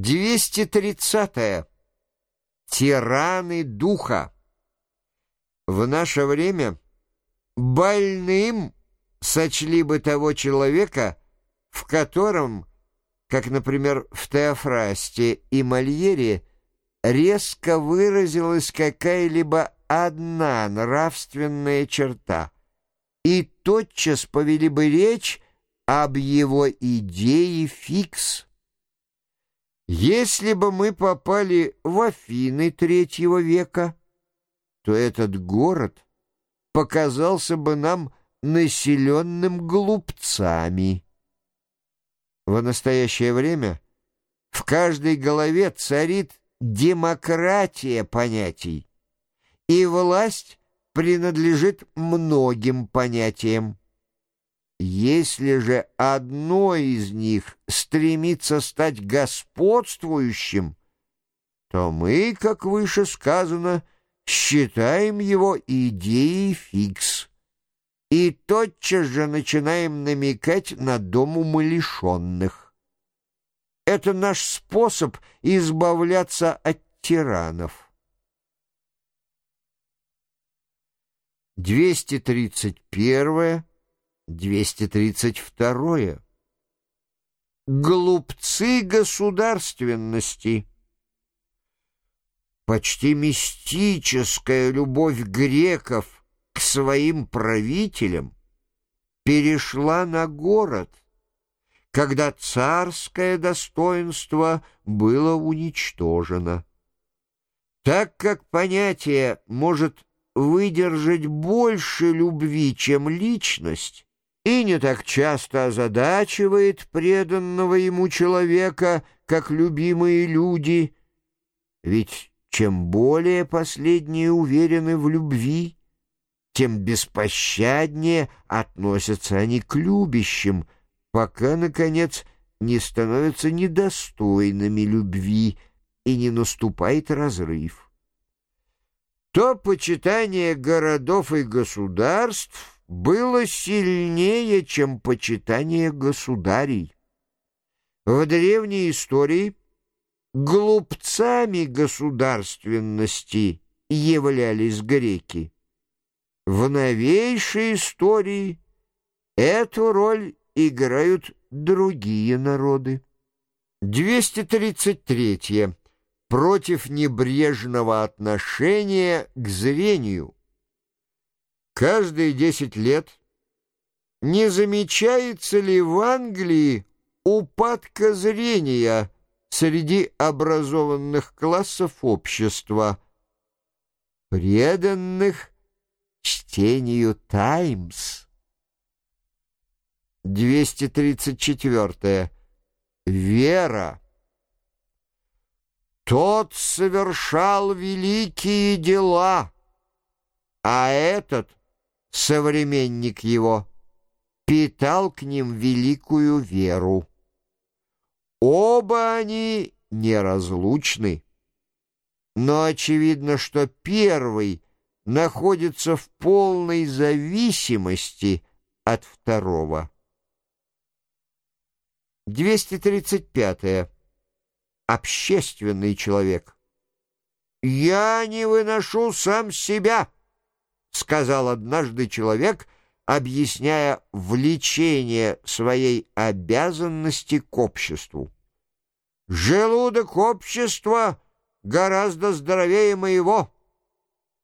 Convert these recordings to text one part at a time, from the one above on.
230. -е. Тираны духа. В наше время больным сочли бы того человека, в котором, как, например, в Теофрасте и Мольере, резко выразилась какая-либо одна нравственная черта, и тотчас повели бы речь об его идее фикс. Если бы мы попали в Афины третьего века, то этот город показался бы нам населенным глупцами. В настоящее время в каждой голове царит демократия понятий, и власть принадлежит многим понятиям. Если же одно из них стремится стать господствующим, то мы, как выше сказано, считаем его идеей фикс и тотчас же начинаем намекать на дом умалишенных. Это наш способ избавляться от тиранов. 231 232. Глупцы государственности. Почти мистическая любовь греков к своим правителям перешла на город, когда царское достоинство было уничтожено. Так как понятие может выдержать больше любви, чем личность, и не так часто озадачивает преданного ему человека, как любимые люди. Ведь чем более последние уверены в любви, тем беспощаднее относятся они к любящим, пока, наконец, не становятся недостойными любви и не наступает разрыв. То почитание городов и государств было сильнее, чем почитание государей. В древней истории глупцами государственности являлись греки. В новейшей истории эту роль играют другие народы. 233. Против небрежного отношения к зрению. Каждые десять лет не замечается ли в Англии упадка зрения среди образованных классов общества, преданных чтению «Таймс». 234. Вера. Тот совершал великие дела, а этот — современник его, питал к ним великую веру. Оба они неразлучны, но очевидно, что первый находится в полной зависимости от второго. 235. -е. Общественный человек. «Я не выношу сам себя» сказал однажды человек, объясняя влечение своей обязанности к обществу. «Желудок общества гораздо здоровее моего.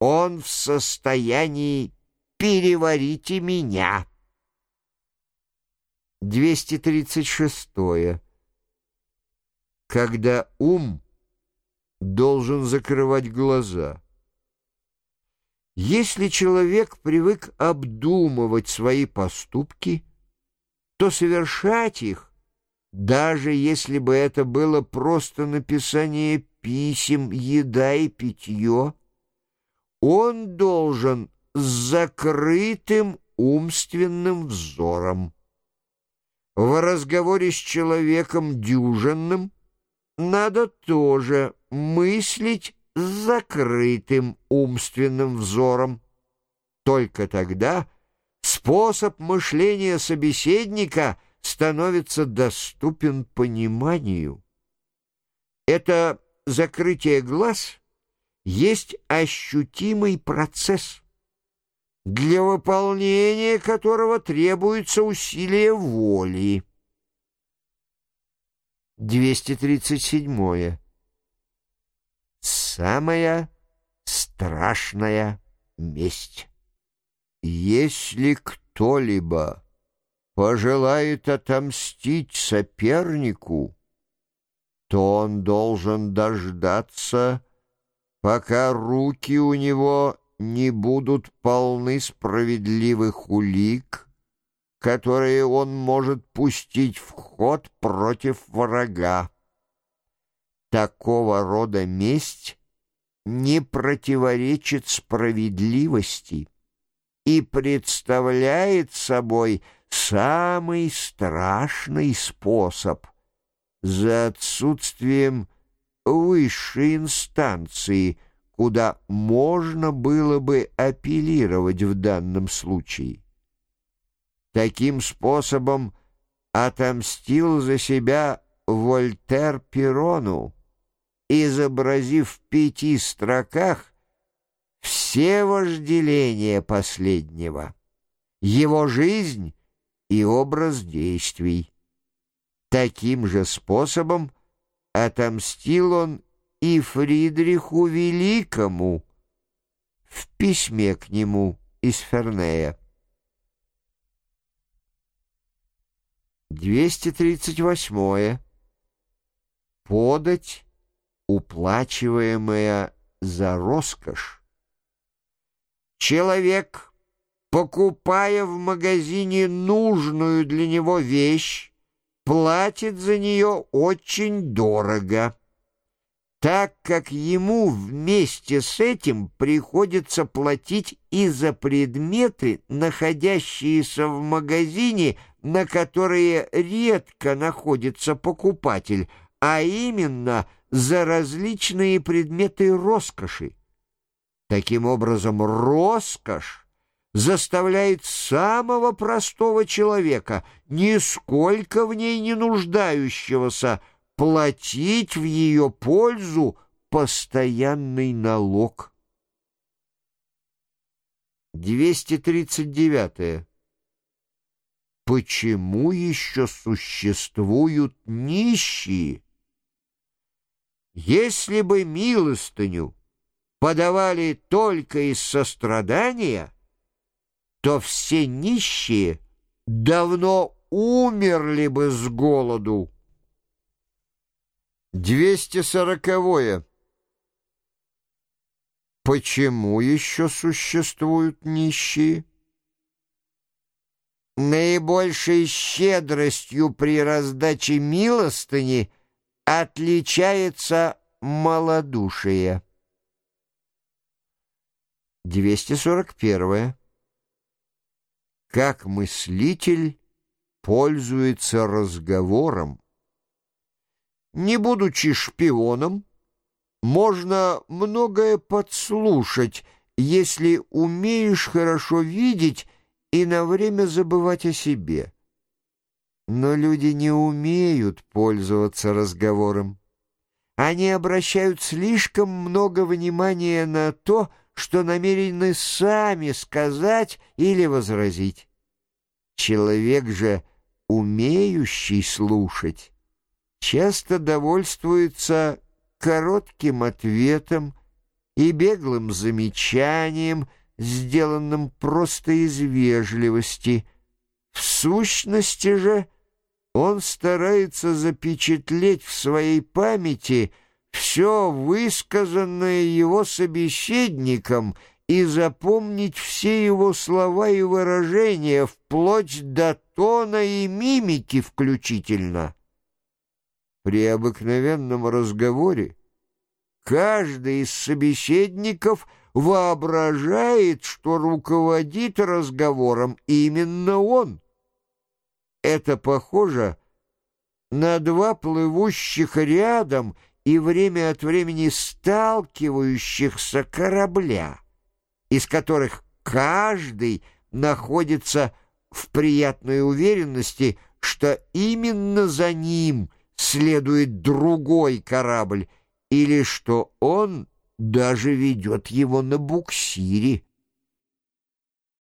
Он в состоянии переварить и меня». 236. Когда ум должен закрывать глаза — если человек привык обдумывать свои поступки, то совершать их, даже если бы это было просто написание писем, еда и питье, он должен с закрытым умственным взором. В разговоре с человеком дюжинным надо тоже мыслить с закрытым умственным взором. Только тогда способ мышления собеседника становится доступен пониманию. Это закрытие глаз есть ощутимый процесс, для выполнения которого требуется усилие воли. 237. Самая страшная месть. Если кто-либо пожелает отомстить сопернику, то он должен дождаться, пока руки у него не будут полны справедливых улик, которые он может пустить в ход против врага. Такого рода месть не противоречит справедливости и представляет собой самый страшный способ за отсутствием высшей инстанции, куда можно было бы апеллировать в данном случае. Таким способом отомстил за себя Вольтер Перону, изобразив в пяти строках все вожделения последнего, его жизнь и образ действий. Таким же способом отомстил он и Фридриху Великому в письме к нему из Фернея. 238. Подать, уплачиваемая за роскошь. Человек, покупая в магазине нужную для него вещь, платит за нее очень дорого, так как ему вместе с этим приходится платить и за предметы, находящиеся в магазине, на которые редко находится покупатель, а именно за различные предметы роскоши. Таким образом, роскошь заставляет самого простого человека, нисколько в ней не нуждающегося, платить в ее пользу постоянный налог. 239. Почему еще существуют нищие? Если бы милостыню подавали только из сострадания, то все нищие давно умерли бы с голоду. 240. Почему еще существуют нищие? Наибольшей щедростью при раздаче милостыни отличается малодушие. 241. Как мыслитель пользуется разговором. Не будучи шпионом, можно многое подслушать, если умеешь хорошо видеть и на время забывать о себе. Но люди не умеют пользоваться разговором. Они обращают слишком много внимания на то, что намерены сами сказать или возразить. Человек же, умеющий слушать, часто довольствуется коротким ответом и беглым замечанием, сделанным просто из вежливости. В сущности же он старается запечатлеть в своей памяти все высказанное его собеседником и запомнить все его слова и выражения, вплоть до тона и мимики включительно. При обыкновенном разговоре каждый из собеседников воображает, что руководит разговором именно он. Это похоже на два плывущих рядом и время от времени сталкивающихся корабля, из которых каждый находится в приятной уверенности, что именно за ним – следует другой корабль или что он даже ведет его на буксире.